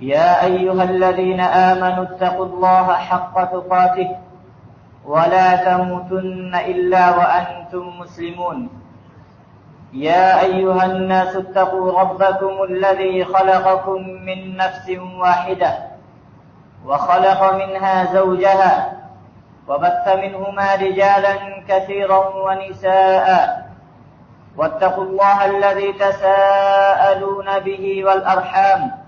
يا أيها الذين آمنوا اتقوا الله حق تقاته ولا تموتن إلا وأنتم مسلمون. يا أيها الناس اتقوا ربكم الذي خلقكم من نفس واحدة وخلق منها زوجها وبث منهما رجالا كثيرا ونساء واتقوا الله الذي تساءلون به والأرحام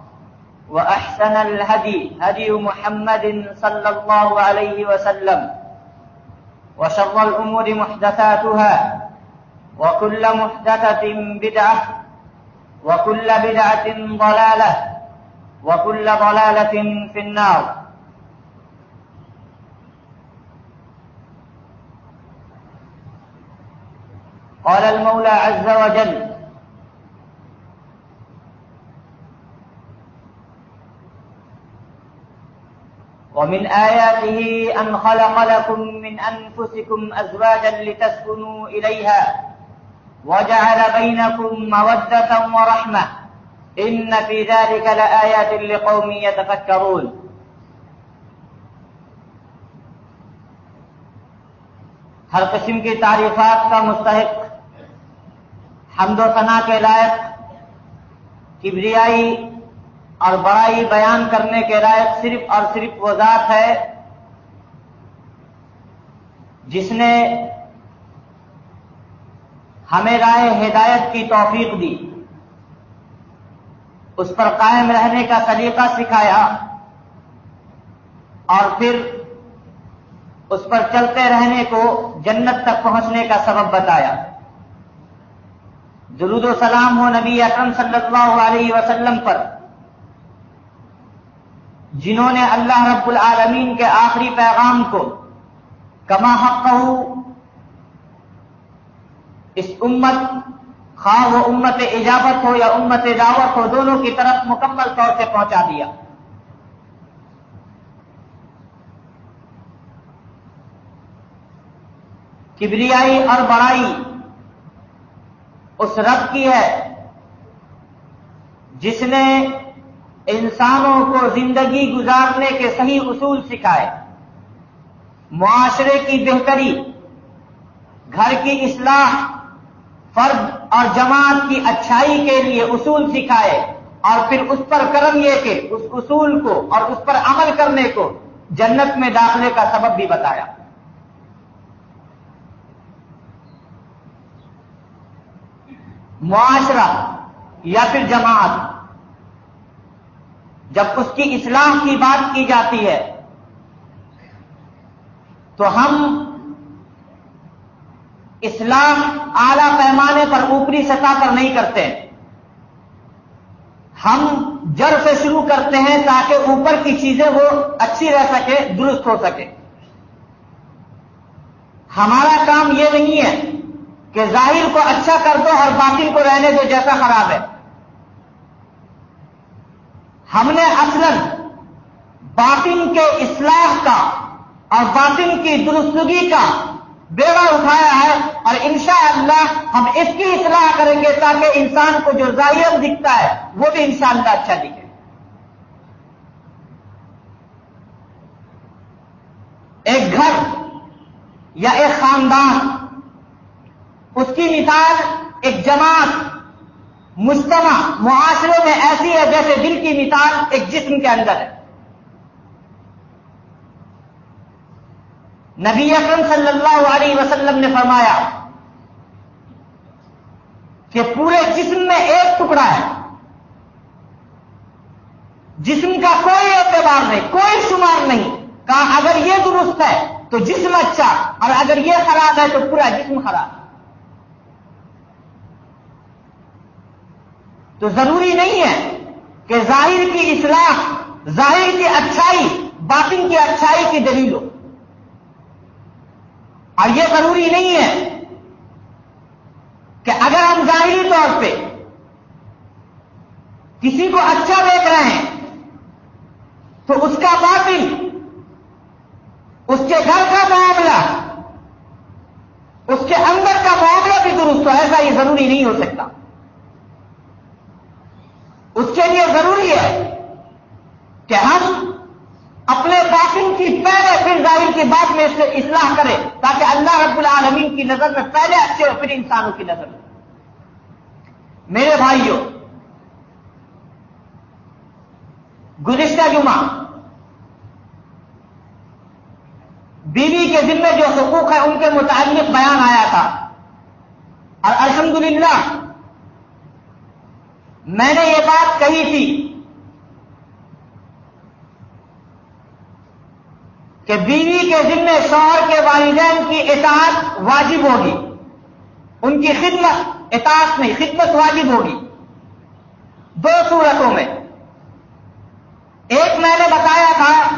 وأحسن الهدي، هدي محمد صلى الله عليه وسلم. وشر الأمور محدثاتها، وكل محدثة بدعة، وكل بدعة ضلالة، وكل ضلالة في النار. قال المولى عز وجل ومن آياته أن خلق لكم من أنفسكم أزواجا لتسكنوا إليها وجعل بينكم مودة ورحمة إن في ذلك لآيات لقوم يتفكرون. ہر قسم کی تعریفات کا مستحق، حمد و ثنا کے لائق، کبریائی اور بڑائی بیان کرنے کے لائق صرف اور صرف وہ ذات ہے جس نے ہمیں رائے ہدایت کی توفیق دی، اس پر قائم رہنے کا سلیقہ سکھایا اور پھر اس پر چلتے رہنے کو جنت تک پہنچنے کا سبب بتایا۔ درود و سلام ہو نبی اکرم صلی اللہ علیہ وسلم پر۔ جنہوں نے اللہ رب العالمین کے آخری پیغام کو کما حق اس امت، خواہ وہ امت اجابت ہو یا امت دعوت ہو، دونوں کی طرف مکمل طور سے پہنچا دیا۔ کبریائی اور بڑائی اس رب کی ہے، جس نے انسانوں کو زندگی گزارنے کے صحیح اصول سکھائے۔ معاشرے کی بہتری، گھر کی اصلاح، فرد اور جماعت کی اچھائی کے لیے اصول سکھائے اور پھر اس پر کرم یہ کہ اس اصول کو اور اس پر عمل کرنے کو جنت میں داخلے کا سبب بھی بتایا۔ معاشرہ یا پھر جماعت جب اس کی اصلاح کی بات کی جاتی ہے، تو ہم اصلاح اعلی پیمانے پر اوپری سطح پر نہیں کرتے۔ ہم جڑ سے شروع کرتے ہیں تاکہ اوپر کی چیزیں وہ اچھی رہ سکے، درست ہو سکے۔ ہمارا کام یہ نہیں ہے کہ ظاہر کو اچھا کر دو اور باطن کو رہنے دو جیسا خراب ہے۔ ہم نے اصل باطن کے اصلاح کا اور باطن کی درستگی کا بیڑا اٹھایا ہے اور انشاءاللہ ہم اس کی اصلاح کریں گے تاکہ انسان کو جو ظاہر دکھتا ہے وہ بھی انسان کا اچھا دکھے۔ ایک گھر یا ایک خاندان، اس کی مثال ایک جماعت مجتمع معاشرے میں ایسی ہے جیسے دل کی مثال ایک جسم کے اندر ہے۔ نبی اکرم صلی اللہ علیہ وسلم نے فرمایا کہ پورے جسم میں ایک ٹکڑا ہے۔ جسم کا کوئی اعتبار نہیں، کوئی شمار نہیں۔ کہا، اگر یہ درست ہے تو جسم اچھا اور اگر یہ خراب ہے تو پورا جسم خراب۔ ہے تو ضروری نہیں ہے کہ ظاہر کی اصلاح، ظاہر کی اچھائی، باطن کی اچھائی کی دلیل ہو۔ اور یہ ضروری نہیں ہے کہ اگر ہم ظاہری طور پہ کسی کو اچھا دیکھ رہے ہیں، تو اس کا باطن، اس کے گھر کا معاملہ، اس کے اندر کا معاملہ بھی درست ہو، ایسا یہ ضروری نہیں ہو سکتا۔ اس کے لیے ضروری ہے کہ ہم اپنے باطن کی پہلے پھر ظاہر کی بات میں اس سے اصلاح کریں تاکہ اللہ رب العالمین کی نظر میں پہلے اچھے ہو پھر انسانوں کی نظر میں۔ میرے بھائیوں، گزشتہ جمعہ بیوی کے ذمے جو حقوق ہیں ان کے متعلق بیان آیا تھا۔ اور الحمدللہ میں نے یہ بات کہی تھی کہ بیوی کے ذمے شوہر کے والدین کی اطاعت واجب ہوگی۔ ان کی خدمت، اطاعت نہیں، خدمت واجب ہوگی۔ دو صورتوں میں۔ ایک میں نے بتایا تھا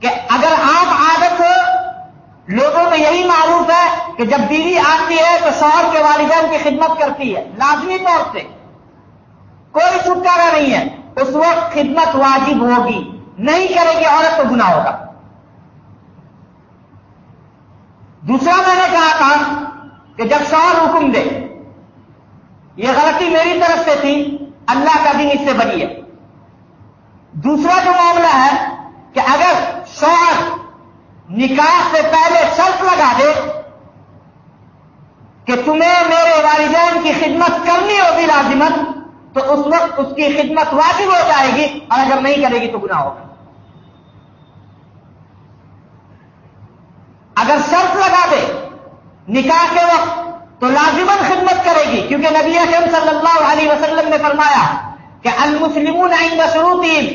کہ اگر عام عادت ہو لوگوں میں یہی معروف ہے کہ جب بیوی آتی ہے تو شوہر کے والدین کی خدمت کرتی ہے، لازمی طور سے۔ کوئی چھٹکارا نہیں ہے۔ اس وقت خدمت واجب ہوگی۔ نہیں کرے گی عورت تو گنا ہوگا۔ دوسرا میں نے کہا تھا کہ جب شوہر حکم دے، یہ غلطی میری طرف سے تھی، اللہ کا دن اس سے بنی ہے۔ دوسرا جو معاملہ ہے کہ اگر شوہر نکاح سے پہلے شرط لگا دے کہ تمہیں میرے والدین کی خدمت کرنی ہوگی لازمت تو اس وقت اس کی خدمت واجب ہو جائے گی اور اگر نہیں کرے گی تو گناہ ہوگا۔ اگر شرط لگا دے نکاح کے وقت تو لازمن خدمت کرے گی، کیونکہ نبی اکرم صلی اللہ علیہ وسلم نے فرمایا کہ المسلمون عند شروطین،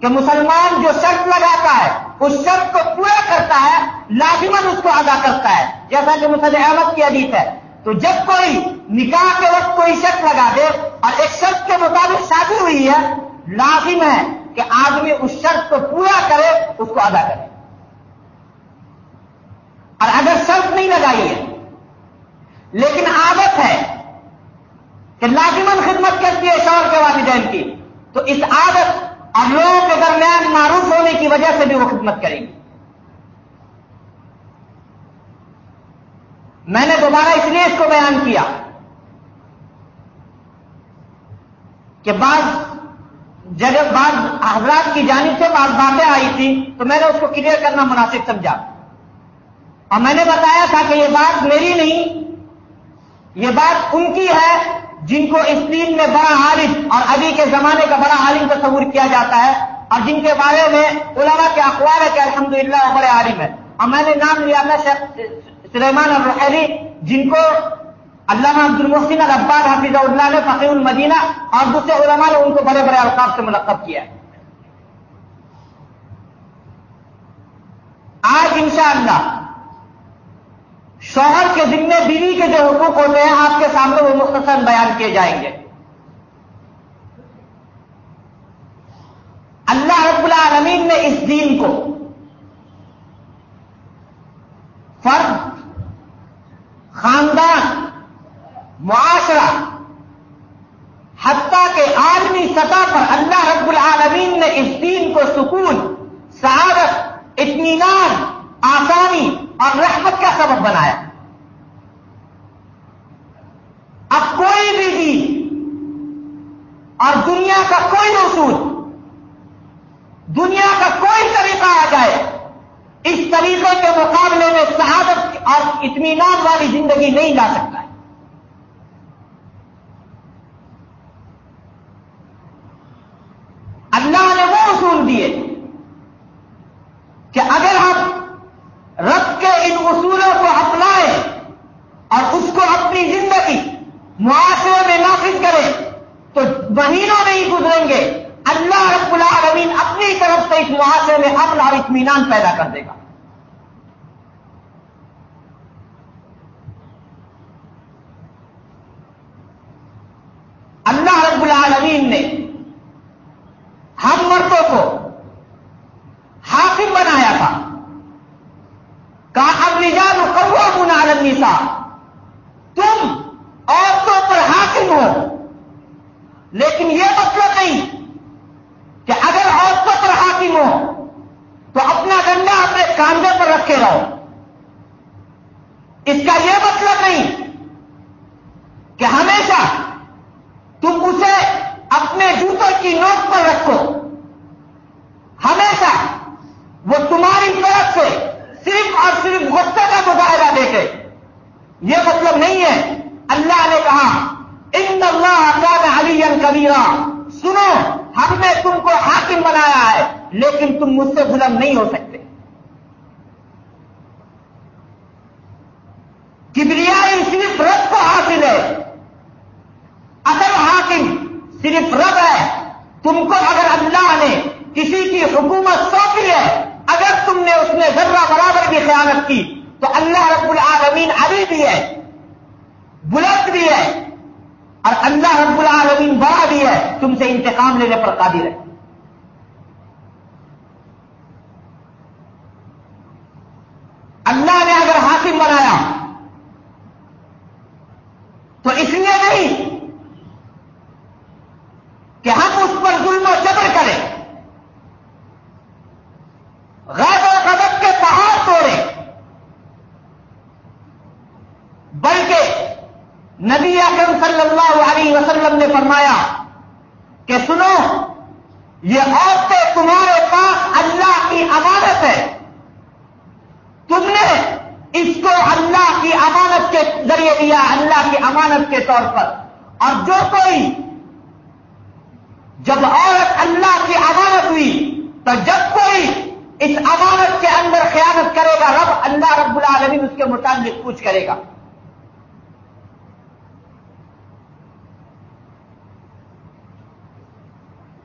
کہ مسلمان جو شرط لگاتا ہے، اس شرط کو پورا کرتا ہے لازمن اس کو ادا کرتا ہے۔ جیسا کہ مسد احمد کی حدیث ہے، تو جب کوئی نکاح کے وقت کوئی شرط لگا دے اور ایک شرط کے مطابق شادی ہوئی ہے، لازم ہے کہ آدمی اس شرط کو پورا کرے، اس کو ادا کرے۔ اور اگر شرط نہیں لگائی ہے، لیکن عادت ہے کہ لازمن خدمت کرتی ہے شوہر کے والدین کی، تو اس عادت اور لوگوں کے درمیان معروف ہونے کی وجہ سے بھی وہ خدمت کریں گی۔ میں نے دوبارہ اس لیے اس کو بیان کیا۔ کہ بعض جگہ بعض حضرات کی جانب سے بعض باتیں آئی تھی، تو میں نے اس کو کلیئر کرنا مناسب سمجھا۔ اور میں نے بتایا تھا کہ یہ بات میری نہیں، یہ بات ان کی ہے جن کو اس دین میں بڑا عالم اور ابھی کے زمانے کا بڑا عالم تصور کیا جاتا ہے اور جن کے بارے میں علماء کے اخبار ہے کہ الحمدللہ وہ بڑے عالم ہے اور میں نے نام لیا تھا سلیمان الرحیلی جن کو علامہ عبد المحسن الباد حافظ اللہ نے فقیر المدینہ اور دوسرے علماء نے ان کو بڑے بڑے القاب سے ملقب کیا آج انشاءاللہ شوہر کے ذمے بیوی کے جو حقوق ہوتے ہیں، آپ کے سامنے وہ مختصر بیان کیے جائیں گے۔ اللہ رب العالمین نے اس دین کو فرد، خاندان معاشرہ، حتیٰ کے عالمی سطح پر اللہ رب العالمین نے اس دین کو سکون، سعادت، اطمینان، آسانی اور رحمت کا سبب بنایا۔ اب کوئی بھی دین اور دنیا کا کوئی اصول، دنیا کا کوئی طریقہ آ جائے، اس طریقے کے مقابلے میں شہادت اور اطمینان والی زندگی نہیں لا سکتا۔ تم سے انتقام لینے پر قادر ہے۔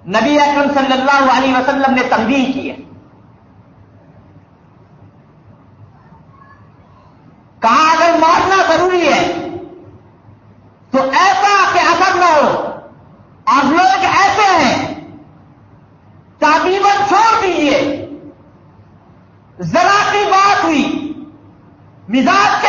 نبی اکرم صلی اللہ علیہ وسلم نے تنبیہ کی ہے۔ کہا اگر مارنا ضروری ہے تو ایسا کہ اثر نہ ہو، اور لوگ ایسے ہیں تعبیبت چھوڑ دیجیے ذرا کی بات ہوئی، مزاج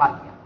استعمال کیا۔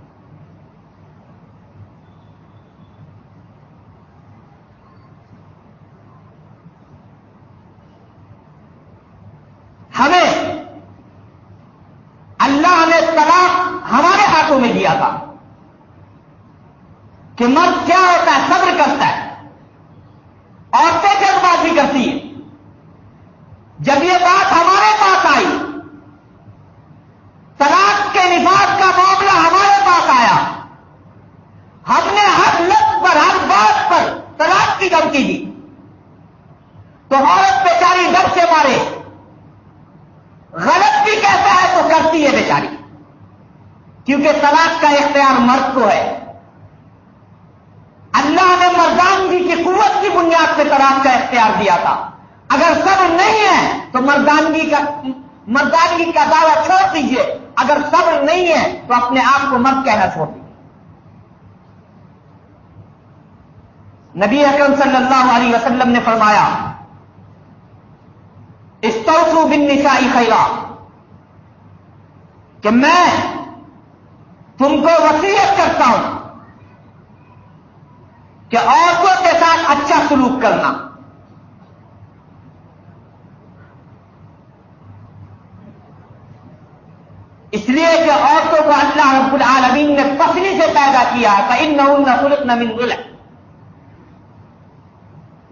کم کی تو عورت بیچاری ڈب سے مارے۔ غلط بھی کہتا ہے تو کرتی ہے بیچاری۔ کیونکہ طلاق کا اختیار مرد کو ہے۔ اللہ نے مردانگی کی قوت کی بنیاد پہ طلاق کا اختیار دیا تھا۔ اگر سب نہیں ہے تو مردانگی کا مردانگی کا دعویٰ چھوڑ دیجیے اگر سب نہیں ہے تو اپنے آپ کو مرد کہنا چھوڑ دیجیے نبی اکرم صلی اللہ علیہ وسلم نے فرمایا استوسو بن نسائی خیرا. کہ میں تم کو وسیعت کرتا ہوں کہ عورتوں کے ساتھ اچھا سلوک کرنا۔ اس لیے کہ عورتوں کو اللہ رب العالمین نے پسلی سے پیدا کیا تھا ان نہ خلق نہ من غلق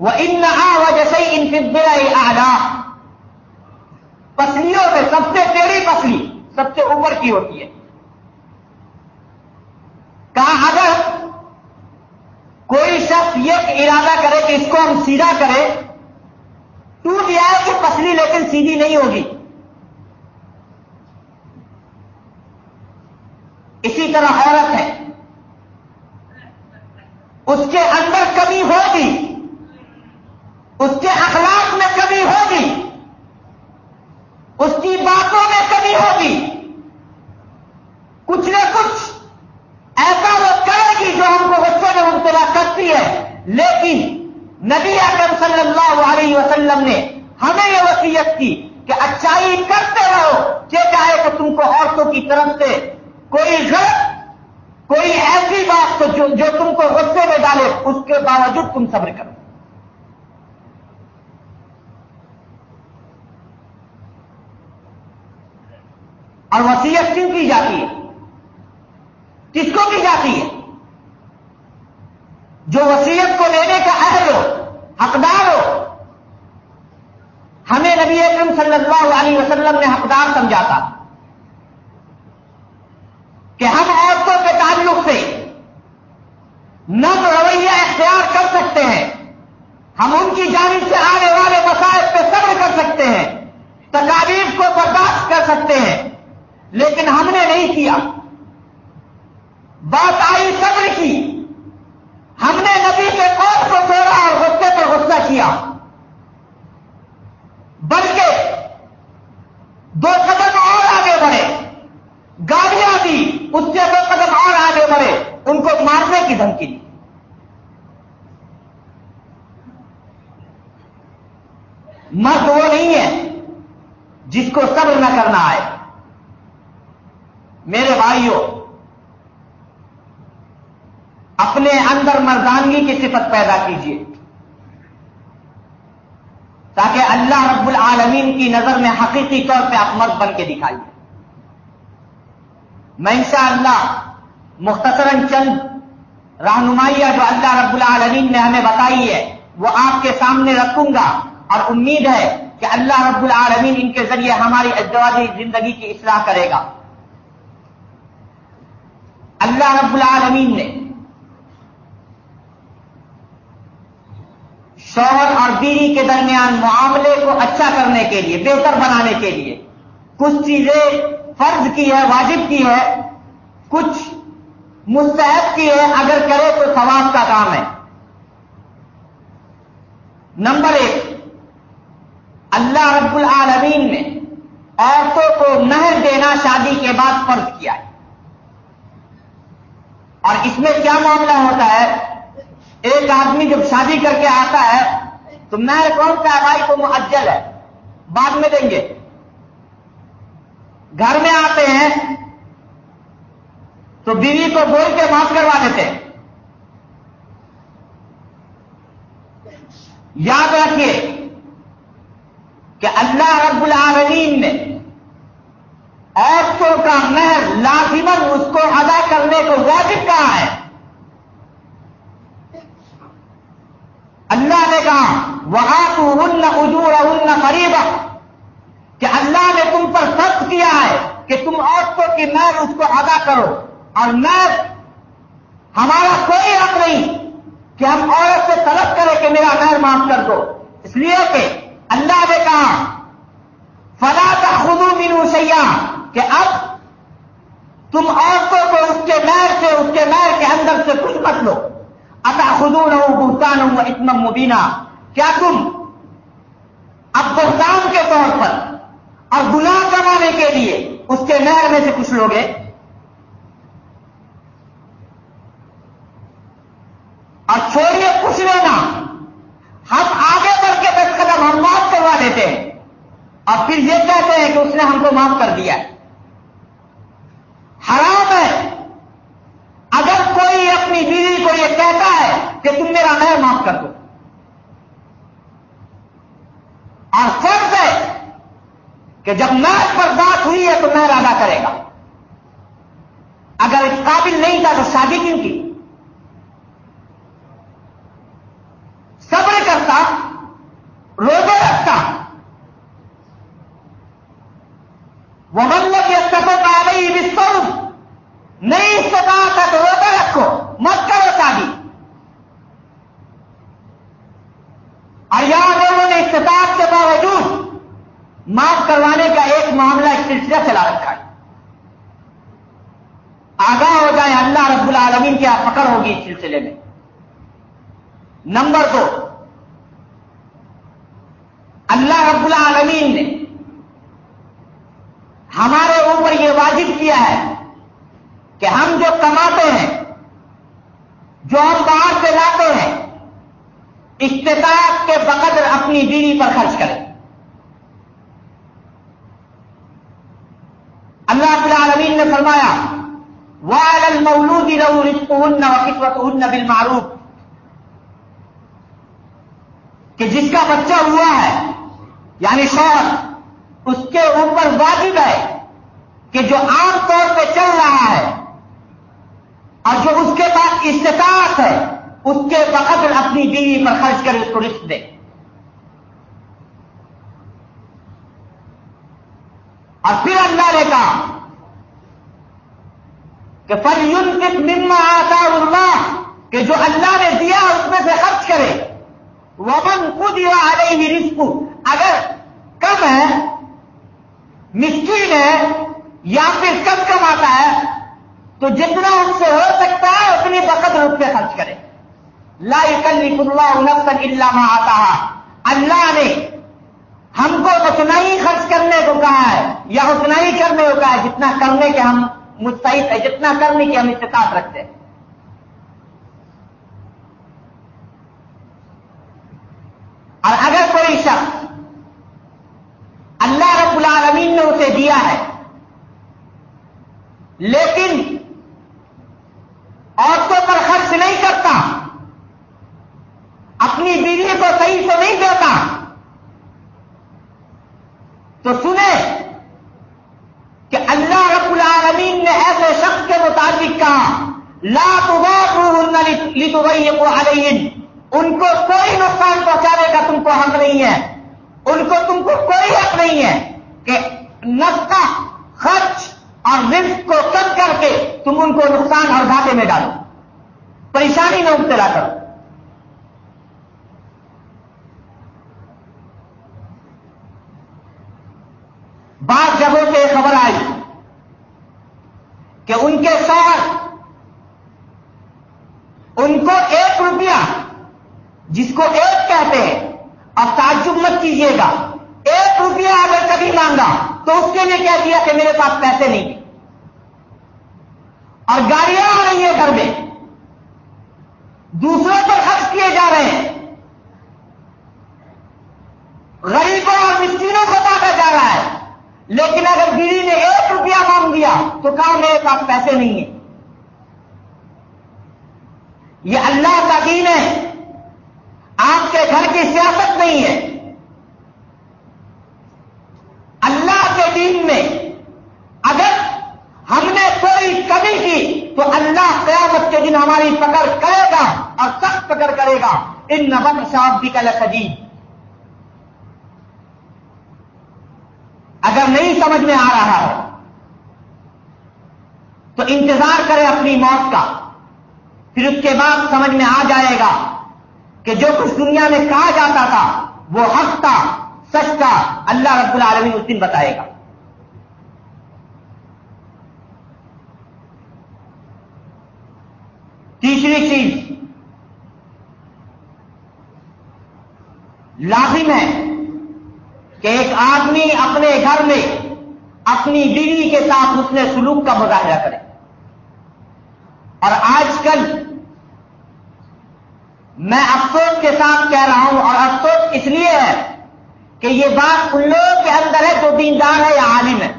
وہ ان وجہ سے ان کے آلہ پسلیوں میں سب سے ٹیڑھی پسلی، سب سے اوپر کی ہوتی ہے۔ کہا، اگر کوئی شخص یہ ارادہ کرے کہ اس کو ہم سیدھا کریں ٹوٹ جائے کہ پسلی لیکن سیدھی نہیں ہوگی۔ اسی طرح عورت ہے۔ اس کے اندر کمی اس کے اخلاق میں کمی ہوگی۔ اس کی باتوں میں کمی ہوگی۔ کچھ نہ کچھ ایسا وہ کرے گی جو ہم کو غصے میں مبتلا کرتی ہے۔ لیکن نبی اکرم صلی اللہ علیہ وسلم نے ہمیں یہ وصیت کی کہ اچھائی کرتے رہو یہ چاہے کہ تم کو عورتوں کی طرف سے کوئی غلط کوئی ایسی بات تو جو, جو تم کو غصے میں ڈالے اس کے باوجود تم صبر کرو اور وسیعت کیوں کی جاتی ہے؟ کس کو کی جاتی ہے؟ جو وسیعت کو لینے کا اہل ہو، حقدار ہو، ہمیں نبی اکرم صلی اللہ علیہ وسلم نے حقدار سمجھا تھا کہ ہم عورتوں کے تعلق سے نم رویہ اختیار کر سکتے ہیں، ہم ان کی جانب سے آنے والے مسائل پہ صبر کر سکتے ہیں، تکالیف کو برداشت کر سکتے ہیں۔ لیکن ہم نے نہیں کیا۔ بات آئی صبر کی۔ ہم نے نبی کے قوم کو توڑا اور غصے پر غصہ کیا۔ بلکہ دو قدم اور آگے بڑھے۔ گاڑیاں دی اس سے دو قدم اور آگے بڑھے۔ ان کو مارنے کی دھمکی۔ دی مرد وہ نہیں ہے جس کو صبر نہ کرنا آئے۔ میرے بھائیوں اپنے اندر مردانگی کی صفت پیدا کیجیے تاکہ اللہ رب العالمین کی نظر میں حقیقی طور پہ آپ مرد بن کے دکھائیے۔ میں انشاءاللہ مختصراً چند رہنمائیاں جو اللہ رب العالمین نے ہمیں بتائی ہے، وہ آپ کے سامنے رکھوں گا۔ اور امید ہے کہ اللہ رب العالمین ان کے ذریعے ہماری ازدواجی زندگی کی اصلاح کرے گا۔ اللہ رب العالمین نے شوہر اور بیوی کے درمیان معاملے کو اچھا کرنے کے لیے، بہتر بنانے کے لیے کچھ چیزیں فرض کی ہے، واجب کی ہے، کچھ مستحب کی ہے، اگر کرے تو ثواب کا کام ہے۔ نمبر ایک، اللہ رب العالمین نے عورتوں کو مہر دینا شادی کے بعد فرض کیا ہے۔ اور اس میں کیا معاملہ ہوتا ہے؟ ایک آدمی جب شادی کر کے آتا ہے، تو مہر کون سا بھائی کو معجل ہے؟ بعد میں دیں گے۔ گھر میں آتے ہیں، تو بیوی کو بول کے معاف کروا دیتے ہیں۔ یاد رکھیے کہ اللہ رب العالمین نے عورتوں کا مہر لازمن اس کو ادا کرنے کو واجب کہا ہے۔ اللہ نے کہا وہاں تو ان اجور ان قریب کہ اللہ نے تم پر فرض کیا ہے کہ تم عورتوں کی میر اس کو ادا کرو۔ اور میر ہمارا کوئی حق نہیں کہ ہم عورت سے طلب کریں کہ میرا میر معاف کر دو۔ اس لیے کہ اللہ نے کہا، فلا کا خدو مینو سیاح کہ اب تم عورتوں کو اس کے میر سے، اس کے میر کے اندر سے کچھ مت لو۔ اتا خدو نہ بھگتان ہوں اتنا مبینہ کیا تم اب بہتان کے طور پر اور گناہ کمانے کے لیے اس کے نہر میں سے کچھ لوگ ہیں اور چھوڑیے، کچھ لینا ہم آگے بڑھ کے دس قدم ہم معاف کروا دیتے ہیں۔ اور پھر یہ کہتے ہیں کہ اس نے ہم کو معاف کر دیا۔ حرام ہے۔ اگر کوئی اپنی بیوی کو یہ کہتا ہے کہ تم میرا نہر معاف کر دو۔ اور فرض ہے کہ جب محض پر بات ہوئی ہے تو مہر ادا کرے گا۔ اگر قابل نہیں تھا تو شادی کیوں کی؟ صبر کرتا روزے رکھتا۔ وہ مطلب کے سفر کا گئی بستر نہیں استطاعت ہے تو روزے رکھو مت کرو شادی۔ اور یہاں لوگوں نے استطاعت کے باوجود معاف کروانے کا ایک معاملہ ایک سلسلہ چلا رکھا ہے۔ آگاہ ہو جائے اللہ رب العالمین کی پکڑ ہوگی اس سلسلے میں۔ نمبر دو، اللہ رب العالمین نے ہمارے اوپر یہ واجب کیا ہے کہ ہم جو کماتے ہیں، جو ہم باہر سے لاتے ہیں استطاعت کے بقدر اپنی بیوی پر خرچ کریں۔ اللہ رب العالمین نے فرمایا، وَعَلَى الْمَوْلُودِ لَهُ رِزْقُهُنَّ وَكِسْوَتُهُنَّ بِالْمَعْرُوفِ۔ کہ جس کا بچہ ہوا ہے یعنی شوہر، اس کے اوپر واجب ہے کہ جو عام طور پہ چل رہا ہے اور جو اس کے پاس استطاعت ہے، اس کے بقدر اپنی بیوی پر خرچ کر اس کو رشت دے۔ اور پھر اللہ نے کہا کہ فل یون مما آتا اللہ کہ جو اللہ نے دیا اس میں سے خرچ کرے، ومن قدر علیہ رزق اگر کم ہے، مسکین ہے، یا پھر کم کم آتا ہے تو جتنا اس سے ہو سکتا ہے، اتنی وقت اس پہ خرچ کرے۔ لا يكلف الله نفسا الا ما آتا اللہ نے ہم کو اتنا ہی خرچ کرنے کو کہا ہے، یا اتنا ہی کرنے کو کہا ہے، جتنا کرنے کے ہم مستحق ہے جتنا کرنے کی ہم استطاعت رکھتے ہیں۔ اور اگر کوئی شخص اللہ رب العالمین نے اسے دیا ہے، لیکن عورتوں پر خرچ نہیں کرتا اپنی بیوی کو صحیح سے نہیں دیتا تو سنیں کہ اللہ رب العالمین نے ایسے شخص کے مطابق کہا لا لتغيقوا عليهم ان کو کوئی نقصان پہنچانے کا تم کو حق نہیں ہے. ان کو تم کو کوئی حق نہیں ہے کہ نفقہ، خرچ اور رزق کو کم کر کے تم ان کو نقصان اور گھاٹے میں ڈالو. پریشانی میں مبتلا کرو. بعض جگہوں سے خبر آئی کہ ان کے شوہر ان کو ایک روپیہ، جس کو ایک کہتے ہیں اور تعجب مت کیجیے گا۔ ایک روپیہ اگر کبھی مانگا تو اس کے لیے کہہ دیا کہ میرے پاس پیسے نہیں۔ اور گاڑیاں آ رہی ہیں گھر میں۔ دوسروں پر خرچ کیے جا رہے ہیں۔ غریبوں اور مسکینوں کو کاٹا جا رہا ہے۔ لیکن اگر بیوی نے ایک روپیہ مانگ دیا تو کہا میرے پاس پیسے نہیں ہیں۔ یہ اللہ کا دین ہے۔ آپ کے گھر کی سیاست نہیں ہے۔ اللہ کے دین میں اگر ہم نے کوئی کمی کی تو اللہ قیامت کے دن ہماری پکڑ کرے گا اور سخت پکڑ کرے گا۔ ان نبن صاحب بھی کا لقدیم اگر نہیں سمجھ میں آ رہا ہے تو انتظار کرے اپنی موت کا۔ پھر اس کے بعد سمجھ میں آ جائے گا کہ جو کچھ دنیا میں کہا جاتا تھا، وہ حق تھا، سچ تھا، اللہ رب العالمین اس دن بتائے گا۔ تیسری چیز، لازم ہے کہ ایک آدمی اپنے گھر میں اپنی بیوی کے ساتھ اس نے سلوک کا مظاہرہ کرے۔ اور آج کل میں افسوس کے ساتھ کہہ رہا ہوں اور افسوس اس لیے ہے کہ یہ بات ان لوگوں کے اندر ہے جو دیندار ہے یا عالم ہے۔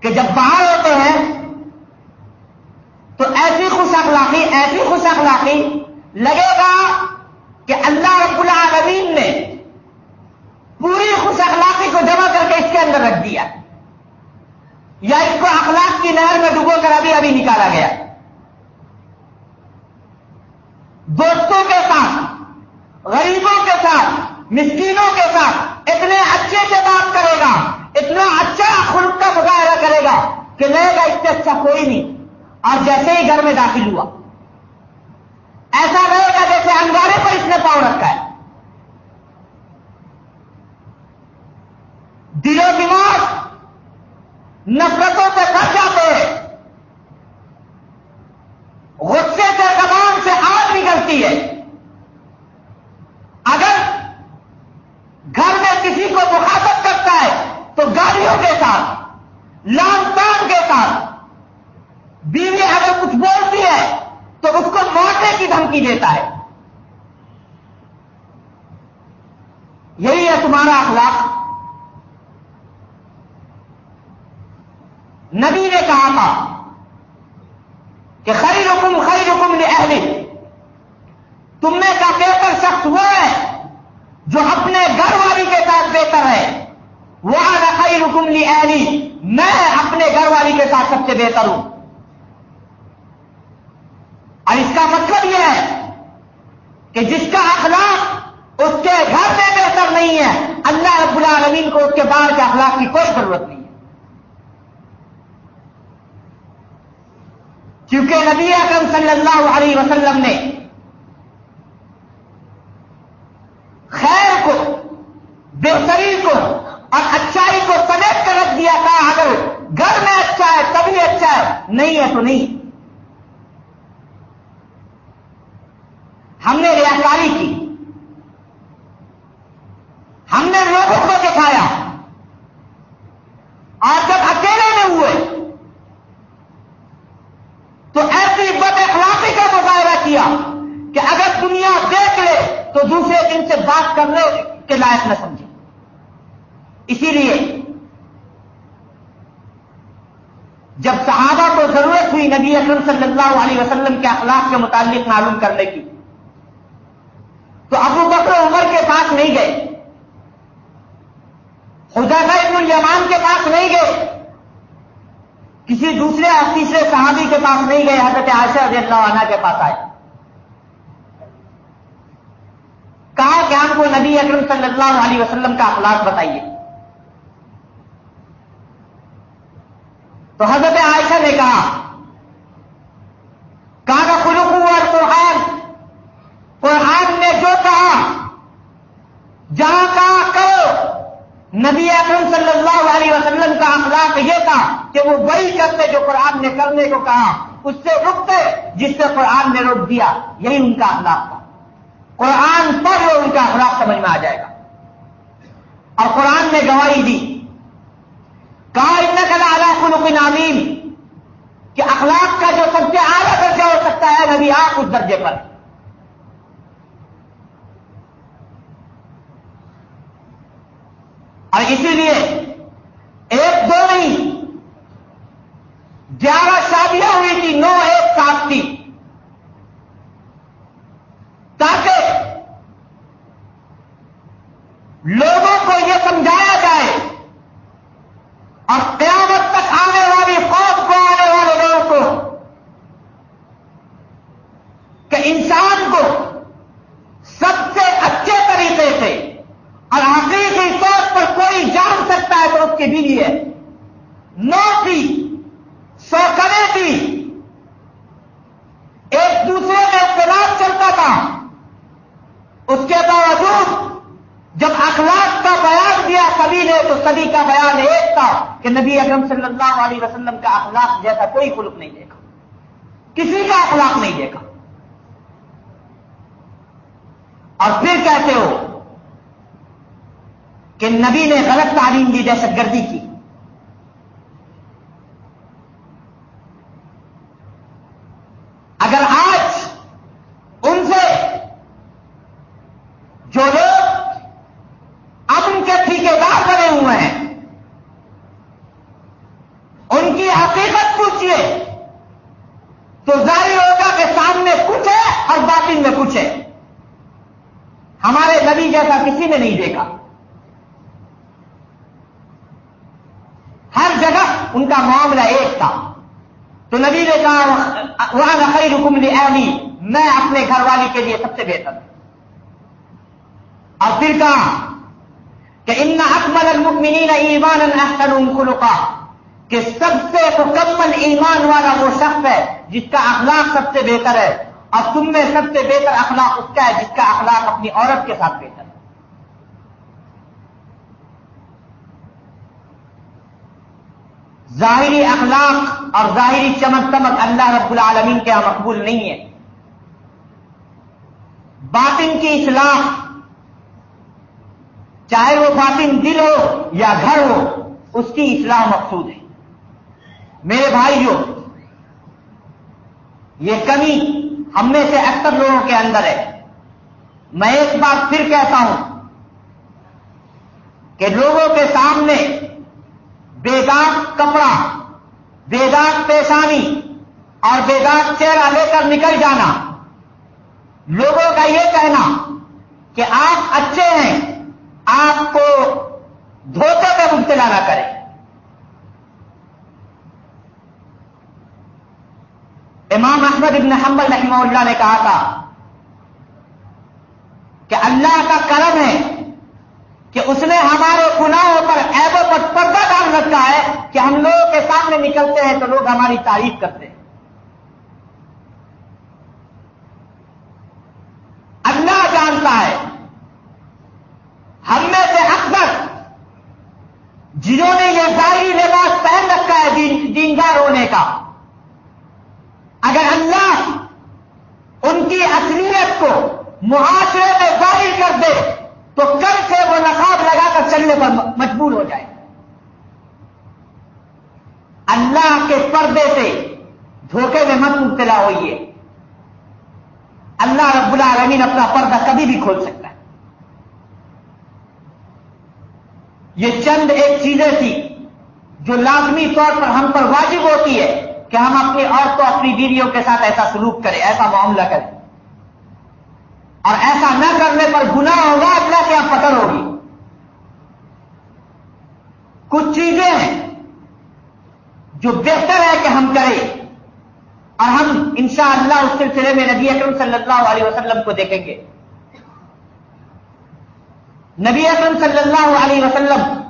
کہ جب باہر ہوتے ہیں تو ایسی خوش اخلاقی، ایسی خوش اخلاقی لگے گا کہ اللہ رب العالمین نے پوری خوش اخلاقی کو جمع کر کے اس کے اندر رکھ دیا۔ یا اس کو اخلاق کی نہر میں ڈبو کر ابھی ابھی نکالا گیا۔ دوستوں کے ساتھ، غریبوں کے ساتھ، مسکینوں کے ساتھ اتنے اچھے سے بات کرے گا، اتنا اچھا خلق کا مظاہرہ کرے گا کہ میں گا اس سے اچھا کوئی نہیں۔ اور جیسے ہی گھر میں داخل ہوا۔ ایسا رہے گا جیسے انگارے پر اس نے پاؤں رکھا ہے۔ دل و دماغ نفرتوں سے کر جاتے یہی ہے تمہارا اخلاق۔ نبی نے کہا تھا کہ خری رکم خری رکم نے تم میں کا بہتر شخص وہ ہے جو اپنے گھر والی کے ساتھ بہتر ہے۔ وہ خری رکم لی اہلی میں اپنے گھر والی کے ساتھ سب سے بہتر ہوں اور اس کا مطلب یہ ہے کہ جس کا اخلاق اس کے گھر میں بہتر نہیں ہے اللہ رب العالمین کو اس کے باہر کے اخلاق کی کوئی ضرورت نہیں ہے کیونکہ نبی اکرم صلی اللہ علیہ وسلم نے خیر کو بہتری کو اور اچھائی کو سمیٹ کر رکھ دیا تھا اگر گھر میں اچھا ہے تبھی اچھا ہے نہیں ہے تو نہیں ہم نے ریاکاری کی ہم نے لوگوں کو دکھایا اور جب اکیلے میں ہوئے تو ایسی بد اخلاقی کا مظاہرہ کیا کہ اگر دنیا دیکھ لے تو دوسرے دن سے بات کرنے کے لائق نہ سمجھے اسی لیے جب صحابہ کو ضرورت ہوئی نبی اکرم صلی اللہ علیہ وسلم کے اخلاق کے متعلق معلوم کرنے کی، تو ابو بکر عمر کے پاس نہیں گئے۔ خدا ابن الیمان کے پاس نہیں گئے۔ کسی دوسرے اور تیسرے صحابی کے پاس نہیں گئے، حضرت عائشہ رضی اللہ عنہ کے پاس آئے۔ کہا کہ ہم کو نبی اکرم صلی اللہ علیہ وسلم کا اخلاق بتائیے۔ تو حضرت عائشہ نے کہا کہا خلوق اور قرآن قرآن نے جو کہا، جہاں کہا کرو، نبی اکرم صلی اللہ علیہ وسلم کا اخلاق یہ تھا کہ وہ وہی کرتے جو قرآن نے کرنے کو کہا، اس سے رکتے جس سے قرآن نے روک دیا۔ یہی ان کا اخلاق تھا۔ قرآن پر وہ ان کا اخلاق سمجھ میں آ جائے گا۔ اور قرآن نے گواہی دی۔ کہا اتنا کلا اللہ خلق نامین کہ اخلاق کا جو سب سے اعلیٰ درجہ ہو سکتا ہے، نبی آپ اس درجے پر۔ اور اسی لیے ایک دو نہیں گیارہ شادیاں ہوئی تھی نو ایک ساتھ تھی تاکہ لوگوں کو یہ سمجھایا جائے اور قیامت تک آنے والی خوف کو آنے والے لوگوں کو کہ انسان کو سب سے اچھے طریقے سے اور حقیقی طور پر کوئی جان سکتا ہے تو اس کی بیوی ہے نو تھی سو کرے تھی ایک دوسرے میں اختلاف چلتا تھا اس کے باوجود جب اخلاق کا بیان دیا سبھی نے تو سبھی کا بیان ایک تھا کہ نبی اکرم صلی اللہ علیہ وسلم کا اخلاق جیسا کوئی خلق نہیں دیکھا۔ کسی کا اخلاق نہیں دیکھا۔ اور پھر کہتے ہو کہ نبی نے غلط تعلیم دی، دہشت گردی کی اگر آج ان سے جو لوگ اب ان کے ٹھیکے دار بنے ہوئے ہیں ان کی حقیقت پوچھیے تو ظاہر ہوگا کہ سامنے کچھ ہے اور باطن میں کچھ ہے ہمارے نبی جیسا کسی نے نہیں دیکھا۔ ہر جگہ ان کا معاملہ ایک تھا۔ تو نبی نے کہا وہاں نقری رکم لی میں اپنے گھر والی کے لیے سب سے بہتر اور پھر کہا کہ ان اکمل المؤمنین ایمان احسن خلقا۔ کہ سب سے مکمل ایمان والا وہ شخص ہے جس کا اخلاق سب سے بہتر ہے۔ اور تم میں سب سے بہتر اخلاق اس کا ہے جس کا اخلاق اپنی عورت کے ساتھ بہتر ہے۔ ظاہری اخلاق اور ظاہری چمک تمک اللہ رب العالمین کے یہاں مقبول نہیں ہے۔ باطن کی اصلاح، چاہے وہ باطن دل ہو یا گھر ہو، اس کی اصلاح مقصود ہے۔ میرے بھائیوں یہ کمی ہم میں سے اکثر لوگوں کے اندر ہے۔ میں ایک بار پھر کہتا ہوں کہ لوگوں کے سامنے بےداغ کپڑا بےداغ پیشانی اور بےداغ چہرہ لے کر نکل جانا۔ لوگوں کا یہ کہنا کہ آپ اچھے ہیں، آپ کو دھوکے میں مبتلا نہ کریں۔ امام احمد ابن حنبل رحمہ اللہ نے کہا تھا کہ اللہ کا کرم ہے کہ اس نے ہمارے گناہوں پر ایبوں پر پردہ ڈال رکھا ہے کہ ہم لوگوں کے سامنے نکلتے ہیں تو لوگ ہماری تعریف کرتے ہیں اللہ جانتا ہے ہم میں سے اکثر جنہوں نے یہ ظاہری لباس پہن رکھا ہے دیندار ہونے کا اگر اللہ ان کی اصلیت کو معاشرے میں ظاہر کر دے تو کل سے وہ نقاب لگا کر چلنے پر مجبور ہو جائے اللہ کے پردے سے دھوکے میں مت مبتلا ہوئی ہے اللہ رب العالمین اپنا پردہ کبھی بھی کھول سکتا ہے یہ چند ایک چیزیں تھی جو لازمی طور پر ہم پر واجب ہوتی ہے کہ ہم اپنی عورت کو اپنی بیویوں کے ساتھ ایسا سلوک کریں، ایسا معاملہ کریں۔ اور ایسا نہ کرنے پر گناہ ہوگا اللہ کے یہاں پکڑ ہوگی۔ کچھ چیزیں ہیں جو بہتر ہے کہ ہم کریں۔ اور ہم انشاءاللہ اس سلسلے میں نبی اکرم صلی اللہ علیہ وسلم کو دیکھیں گے۔ نبی اکرم صلی اللہ علیہ وسلم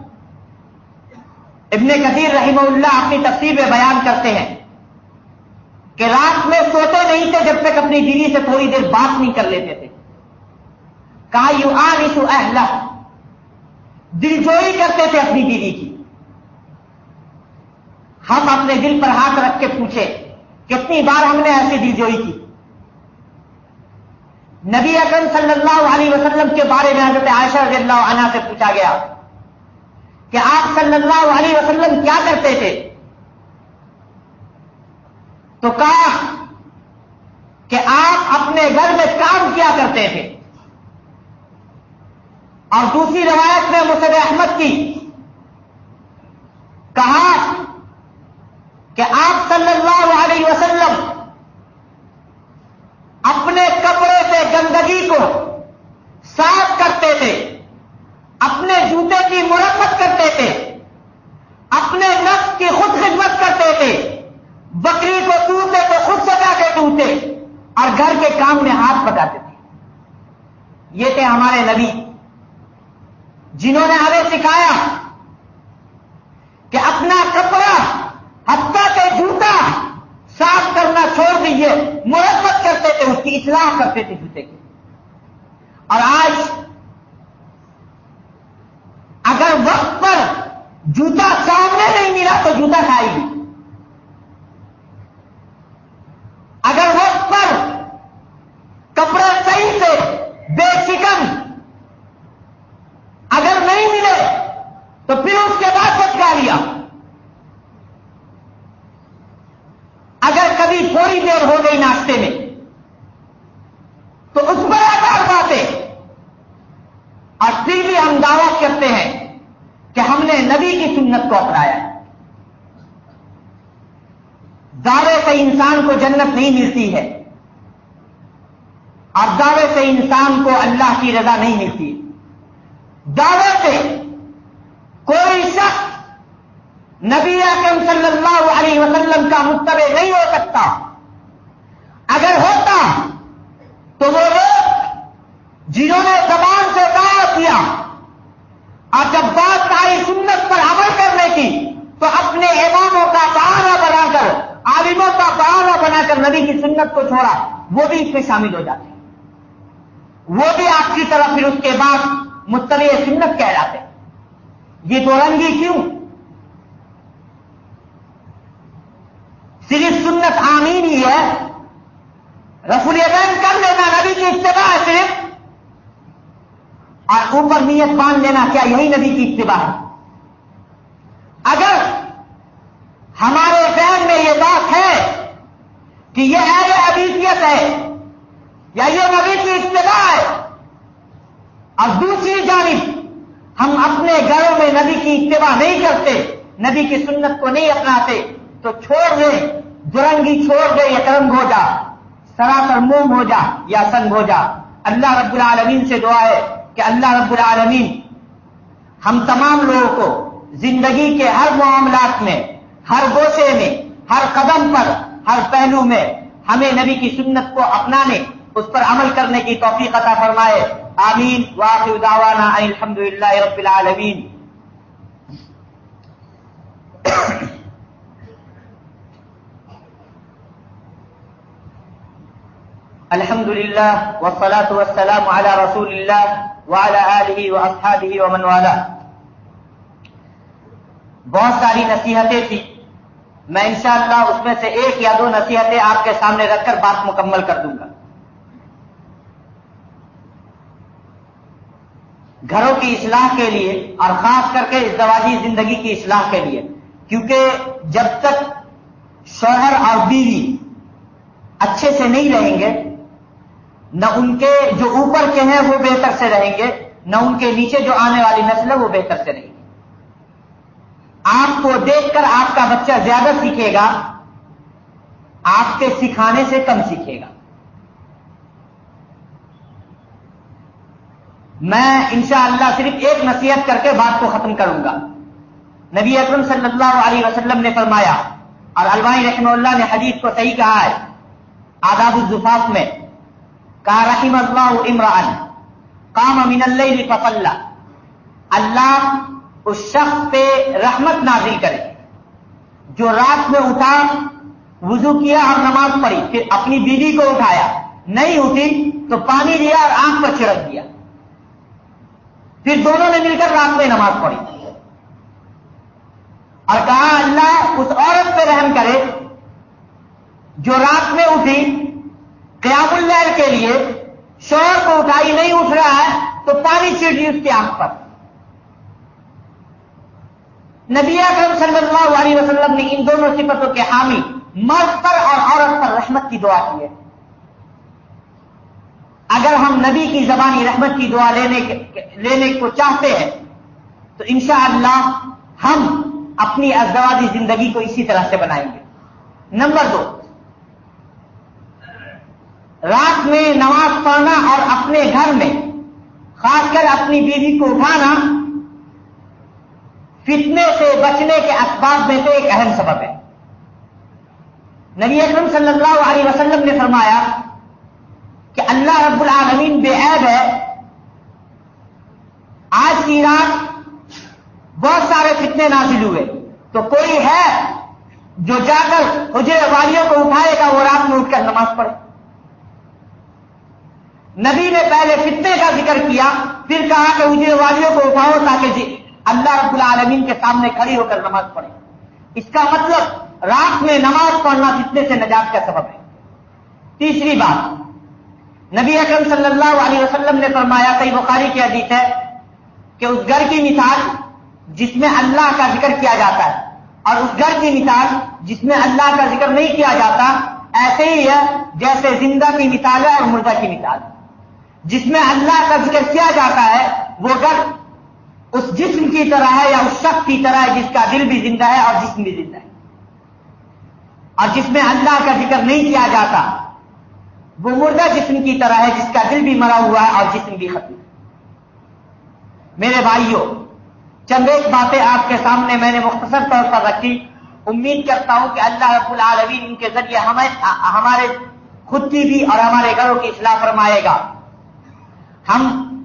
ابن کثیر رحمہ اللہ اپنی تفسیر میں بیان کرتے ہیں کہ رات میں سوتے نہیں تھے جب تک اپنی بیوی سے تھوڑی دیر بات نہیں کر لیتے تھے۔ کہا، یو آسو اہل دل جوئی کرتے تھے اپنی بیوی کی۔ ہم اپنے دل پر ہاتھ رکھ کے پوچھے کتنی بار ہم نے ایسی دل جوئی کی۔ نبی اکرم صلی اللہ علیہ وسلم کے بارے میں حضرت عائشہ رضی اللہ عنہ سے پوچھا گیا۔ کہ آپ صلی اللہ علیہ وسلم کیا کرتے تھے؟ تو کہا کہ آپ اپنے گھر میں کام کیا کرتے تھے۔ اور دوسری روایت میں مسد احمد کی کہا کہ آپ صلی اللہ علیہ وسلم اپنے کپڑے سے گندگی کو صاف کرتے تھے اپنے جوتے کی مرمت کرتے تھے اپنے نفس کی خود خدمت کرتے تھے۔ بکری کو ٹوٹتے تو خود سجا کے ٹوٹتے اور گھر کے کام میں ہاتھ بٹاتے تھے۔ یہ تھے ہمارے نبی۔ جنہوں نے ہمیں سکھایا کہ اپنا کپڑا ہفتہ کے جوتا صاف کرنا چھوڑ دیجیے مرمت کرتے تھے، اس کی اصلاح کرتے تھے جوتے کی۔ اور آج اگر وقت پر جوتا سامنے نہیں ملا تو جوتا کھائے گی اگر وقت پر کپڑے صحیح سے بے چکن اگر نہیں ملے تو پھر اس کے بعد کچھ گاڑیاں اگر کبھی تھوڑی دیر ہو گئی ناشتے میں تو اس پر آدھار باتیں اور پھر بھی ہم دعوت کرتے ہیں کہ ہم نے نبی کی سنت کو اپنایا ہے دعوے سے انسان کو جنت نہیں ملتی ہے۔ اور دعوے سے انسان کو اللہ کی رضا نہیں ملتی۔ دعوے سے کوئی شخص نبی اکرم صلی اللہ علیہ وسلم کا متبع نہیں ہو سکتا۔ اگر ہوتا تو وہ لوگ جنہوں نے زبان سے کہا کیا کر نبی کی سنت کو چھوڑا، وہ بھی اس میں شامل ہو جاتے وہ بھی آپ کی طرف پھر اس کے بعد مستوی سنت کہہ جاتے یہ دو رنگی کیوں؟ صرف سنت آمین ہی ہے۔ رسول بین کر لینا نبی کی اتباع ہے صرف اور اوپر نیت باندھ لینا کیا یہی نبی کی اتباع ہے اگر ہمارے ذہن میں یہ بات ہے کہ یہ اہل ابیتیت ہے، یا یہ نبی کی اتباع ہے۔ اور دوسری جانب، ہم اپنے گھروں میں نبی کی اتباع نہیں کرتے، نبی کی سنت کو نہیں اپناتے، تو چھوڑ دے درنگی چھوڑ دے یا کرنگ ہو جا سراسر موم ہو جا، یا سنگ ہو جا۔ اللہ رب العالمین سے دعا ہے کہ اللہ رب العالمین ہم تمام لوگوں کو زندگی کے ہر معاملات میں، ہر گوشے میں، ہر قدم پر ہر پہلو میں ہمیں نبی کی سنت کو اپنانے، اس پر عمل کرنے کی توفیق عطا فرمائے۔ آمین۔ واقع دعوانا الحمد للہ رب العالمین۔ الحمد للہ وسلاۃ والسلام علی رسول اللہ وعلى آله وأصحابه ومن والاه بہت ساری نصیحتیں تھیں۔ میں انشاءاللہ اس میں سے ایک یا دو نصیحتیں آپ کے سامنے رکھ کر بات مکمل کر دوں گا۔ گھروں کی اصلاح کے لیے اور خاص کر کے ازدواجی زندگی کی اصلاح کے لیے، کیونکہ جب تک شوہر اور بیوی اچھے سے نہیں رہیں گے، نہ ان کے جو اوپر کے ہیں وہ بہتر سے رہیں گے، نہ ان کے نیچے جو آنے والی نسل ہے وہ بہتر سے رہیں گے۔ کو دیکھ کر آپ کا بچہ زیادہ سیکھے گا، آپ کے سکھانے سے کم سیکھے گا۔ میں انشاءاللہ صرف ایک نصیحت کر کے بات کو ختم کروں گا۔ نبی اکرم صلی اللہ علیہ وسلم نے فرمایا، اور الوائی رحمہ اللہ نے حدیث کو صحیح کہا ہے، آداب الزفاف میں کہا رحم اللہ عمران کام امین اللہ فصل اللہ اس شخص پہ رحمت نازل کرے۔ جو رات میں اٹھا، وضو کیا اور نماز پڑھی، پھر اپنی بیوی کو اٹھایا۔ نہیں اٹھی تو پانی دیا اور آنکھ پر چھڑک دیا۔ پھر دونوں نے مل کر رات میں نماز پڑھی۔ اور کہا، اللہ اس عورت پہ رحم کرے جو رات میں اٹھی، قیام اللیل کے لیے شوہر کو اٹھائی نہیں اٹھ رہا ہے، تو پانی چیٹی اس کی آنکھ پر۔ نبی اکرم صلی اللہ علیہ وسلم نے ان دونوں صفتوں کے حامی مرد پر اور عورت پر رحمت کی دعا کی ہے۔ اگر ہم نبی کی زبانی رحمت کی دعا لینے لینے کو چاہتے ہیں، تو انشاءاللہ ہم اپنی ازدواجی زندگی کو اسی طرح سے بنائیں گے۔ نمبر دو، رات میں نماز پڑھنا اور اپنے گھر میں، خاص کر اپنی بیوی کو اٹھانا فتنے سے بچنے کے اسباب میں سے ایک اہم سبب ہے۔ نبی اکرم صلی اللہ علیہ وسلم نے فرمایا کہ اللہ رب العالمین بے عیب ہے۔ آج کی رات بہت سارے فتنے نازل ہوئے۔ تو کوئی ہے جو جا کر حجر والیوں کو اٹھائے گا وہ رات میں اٹھ کر نماز پڑھے؟ نبی نے پہلے فتنے کا ذکر کیا، پھر کہا کہ اجرے والیوں کو اٹھاؤ تاکہ جی اللہ رب العالمین کے سامنے کھڑی ہو کر نماز پڑھے اس کا مطلب رات میں نماز پڑھنا فتنے سے نجات کا سبب ہے۔ تیسری بات، نبی اکرم صلی اللہ علیہ وسلم نے فرمایا کئی بخاری کی حدیث ہے کہ اس گھر کی مثال جس میں اللہ کا ذکر کیا جاتا ہے، اور اس گھر کی مثال جس میں اللہ کا ذکر نہیں کیا جاتا، ایسے ہی ہے جیسے زندہ کی مثال ہے اور مردہ کی مثال۔ جس میں اللہ کا ذکر کیا جاتا ہے، وہ گھر اس جسم کی طرح ہے یا اس شخص کی طرح ہے جس کا دل بھی زندہ ہے اور جسم بھی زندہ ہے؟ اور جس میں اللہ کا ذکر نہیں کیا جاتا، وہ مردہ جسم کی طرح ہے جس کا دل بھی مرا ہوا ہے اور جسم بھی ختم میرے بھائیوں، چند ایک باتیں آپ کے سامنے میں نے مختصر طور پر رکھی۔ امید کرتا ہوں کہ اللہ رب العالمین ان کے ذریعے ہمیں ہمارے خود کی بھی اور ہمارے گھروں کی اصلاح فرمائے گا۔ ہم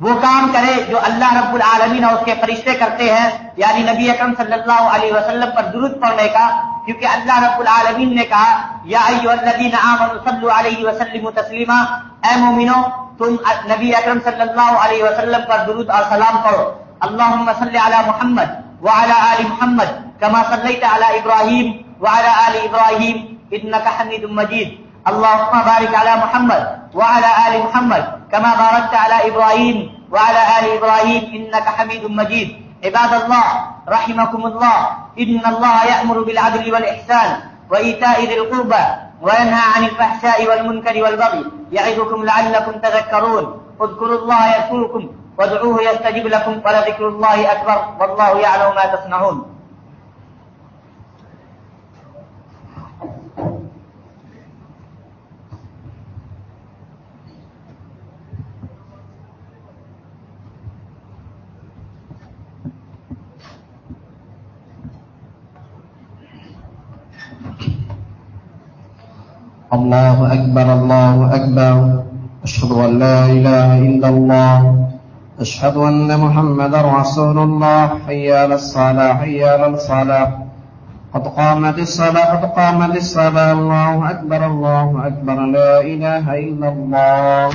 وہ کام کرے جو اللہ رب العالمین اور اس کے فرشتے کرتے ہیں یعنی نبی اکرم صلی اللہ علیہ وسلم پر درود پڑھنے کا، کیونکہ اللہ رب العالمین نے کہا، یا الذین آمنوا صلوا علیہ وسلم تسلیما، اے مومنو، تم نبی اکرم صلی اللہ علیہ وسلم پر درود اور سلام پڑھو۔ اللہم صلی علی محمد وعلى آل محمد كما صليت على إبراهيم وعلى آل إبراهيم إنك حميد مجيد اللهم بارك محمد وعلى آل محمد۔ كما باركت على إبراهيم وعلى آل إبراهيم إنك حميد مجيد. عباد الله، رحمكم الله. إن الله يأمر بالعدل والإحسان وإيتاء ذي القربى وينهى عن الفحشاء والمنكر والبغي. يعظكم لعلكم تذكرون. اذكروا الله يذكركم، وادعوه يستجب لكم ولذكر الله أكبر. والله يعلم ما تصنعون. الله أكبر الله أكبر أشهد أن لا إله إلا الله أشهد أن محمد رسول الله حي على الصلاة حي على الصلاة قد قامت الصلاة قد قامت الصلاة الله أكبر الله أكبر لا إله إلا الله